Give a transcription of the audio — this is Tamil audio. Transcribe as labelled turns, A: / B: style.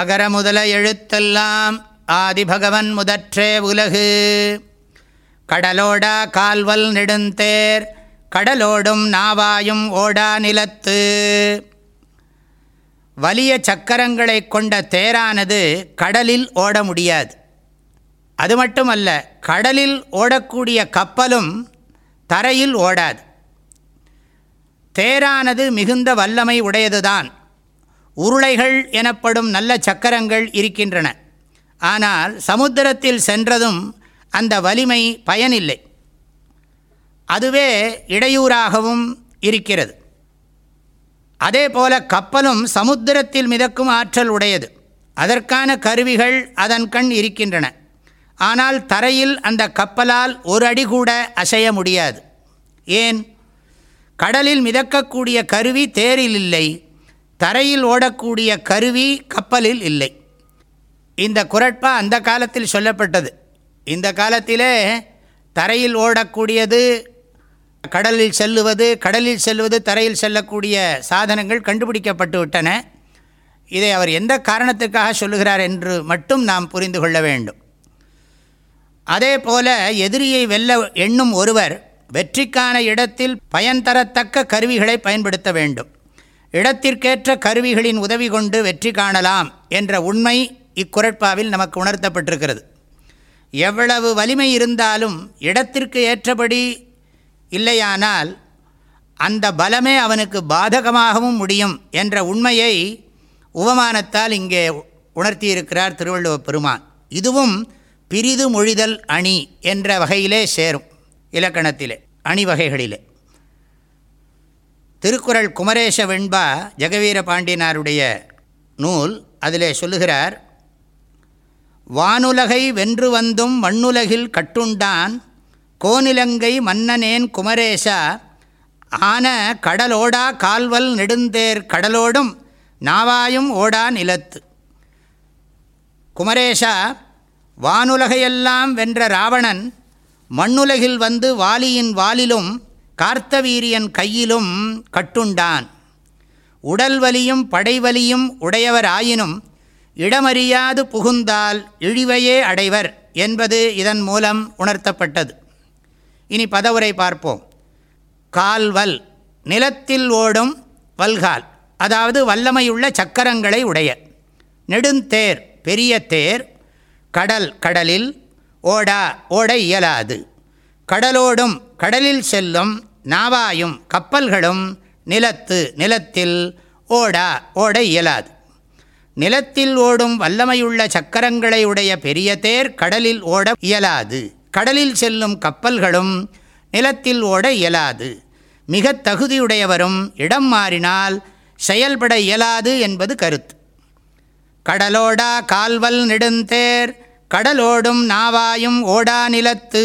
A: அகர முதல எழுத்தெல்லாம் ஆதிபகவன் முதற்றே உலகு கடலோடா கால்வல் நெடுந்தேர் கடலோடும் நாவாயும் ஓடா நிலத்து வலிய சக்கரங்களை கொண்ட தேரானது கடலில் ஓட முடியாது அது மட்டுமல்ல கடலில் ஓடக்கூடிய கப்பலும் தரையில் ஓடாது தேரானது மிகுந்த வல்லமை உடையதுதான் உருளைகள் எனப்படும் நல்ல சக்கரங்கள் இருக்கின்றன ஆனால் சமுத்திரத்தில் சென்றதும் அந்த வலிமை பயனில்லை அதுவே இடையூறாகவும் இருக்கிறது அதே போல கப்பலும் சமுத்திரத்தில் மிதக்கும் ஆற்றல் உடையது அதற்கான கருவிகள் அதன் கண் இருக்கின்றன ஆனால் தரையில் அந்த கப்பலால் ஒரு அடி கூட அசைய முடியாது ஏன் கடலில் மிதக்கக்கூடிய கருவி தேரில் இல்லை தரையில் ஓடக்கூடிய கருவி கப்பலில் இல்லை இந்த குரட்பா அந்த காலத்தில் சொல்லப்பட்டது இந்த காலத்திலே தரையில் ஓடக்கூடியது கடலில் செல்லுவது கடலில் செல்வது தரையில் செல்லக்கூடிய சாதனங்கள் கண்டுபிடிக்கப்பட்டு விட்டன இதை அவர் எந்த காரணத்துக்காக சொல்லுகிறார் என்று மட்டும் நாம் புரிந்து கொள்ள வேண்டும் அதே போல எதிரியை வெல்ல எண்ணும் ஒருவர் வெற்றிக்கான இடத்தில் பயன் தரத்தக்க கருவிகளை பயன்படுத்த வேண்டும் இடத்திற்கேற்ற கருவிகளின் உதவி கொண்டு வெற்றி காணலாம் என்ற உண்மை இக்குரட்பாவில் நமக்கு உணர்த்தப்பட்டிருக்கிறது எவ்வளவு வலிமை இருந்தாலும் இடத்திற்கு ஏற்றபடி இல்லையானால் அந்த பலமே அவனுக்கு பாதகமாகவும் முடியும் என்ற உண்மையை உபமானத்தால் இங்கே உணர்த்தியிருக்கிறார் திருவள்ளுவ பெருமான் இதுவும் பிரிது மொழிதல் அணி என்ற வகையிலே சேரும் இலக்கணத்திலே அணி வகைகளிலே திருக்குறள் குமரேஷ வெண்பா ஜெகவீர பாண்டியனாருடைய நூல் அதிலே சொல்லுகிறார் வானுலகை வென்று வந்தும் மண்ணுலகில் கட்டுண்டான் கோனிலங்கை மன்னனேன் குமரேஷா ஆன கடலோடா கால்வல் நெடுந்தேர் கடலோடும் நாவாயும் ஓடா நிலத்து குமரேஷா வானுலகையெல்லாம் வென்ற ராவணன் மண்ணுலகில் வந்து வாலியின் வாலிலும் கார்த்தவீரியன் கையிலும் கட்டுண்டான் உடல் வலியும் படைவலியும் உடையவர் ஆயினும் இடமறியாது புகுந்தால் இழிவையே அடைவர் என்பது இதன் மூலம் உணர்த்தப்பட்டது இனி பதவுரை பார்ப்போம் கால்வல் நிலத்தில் ஓடும் வல்கால் அதாவது வல்லமையுள்ள சக்கரங்களை உடைய நெடுந்தேர் பெரிய தேர் கடல் கடலில் ஓடா ஓட இயலாது கடலோடும் கடலில் செல்லும் நாவாயும் கப்பல்களும் நிலத்து நிலத்தில் ஓடா ஓட இயலாது நிலத்தில் ஓடும் வல்லமையுள்ள சக்கரங்களை உடைய பெரிய தேர் கடலில் ஓட இயலாது கடலில் செல்லும் கப்பல்களும் நிலத்தில் ஓட இயலாது மிக தகுதியுடையவரும் இடம் மாறினால் செயல்பட இயலாது என்பது கருத்து கடலோடா கால்வல் நெடுந்தேர் கடலோடும் நாவாயும் ஓடா நிலத்து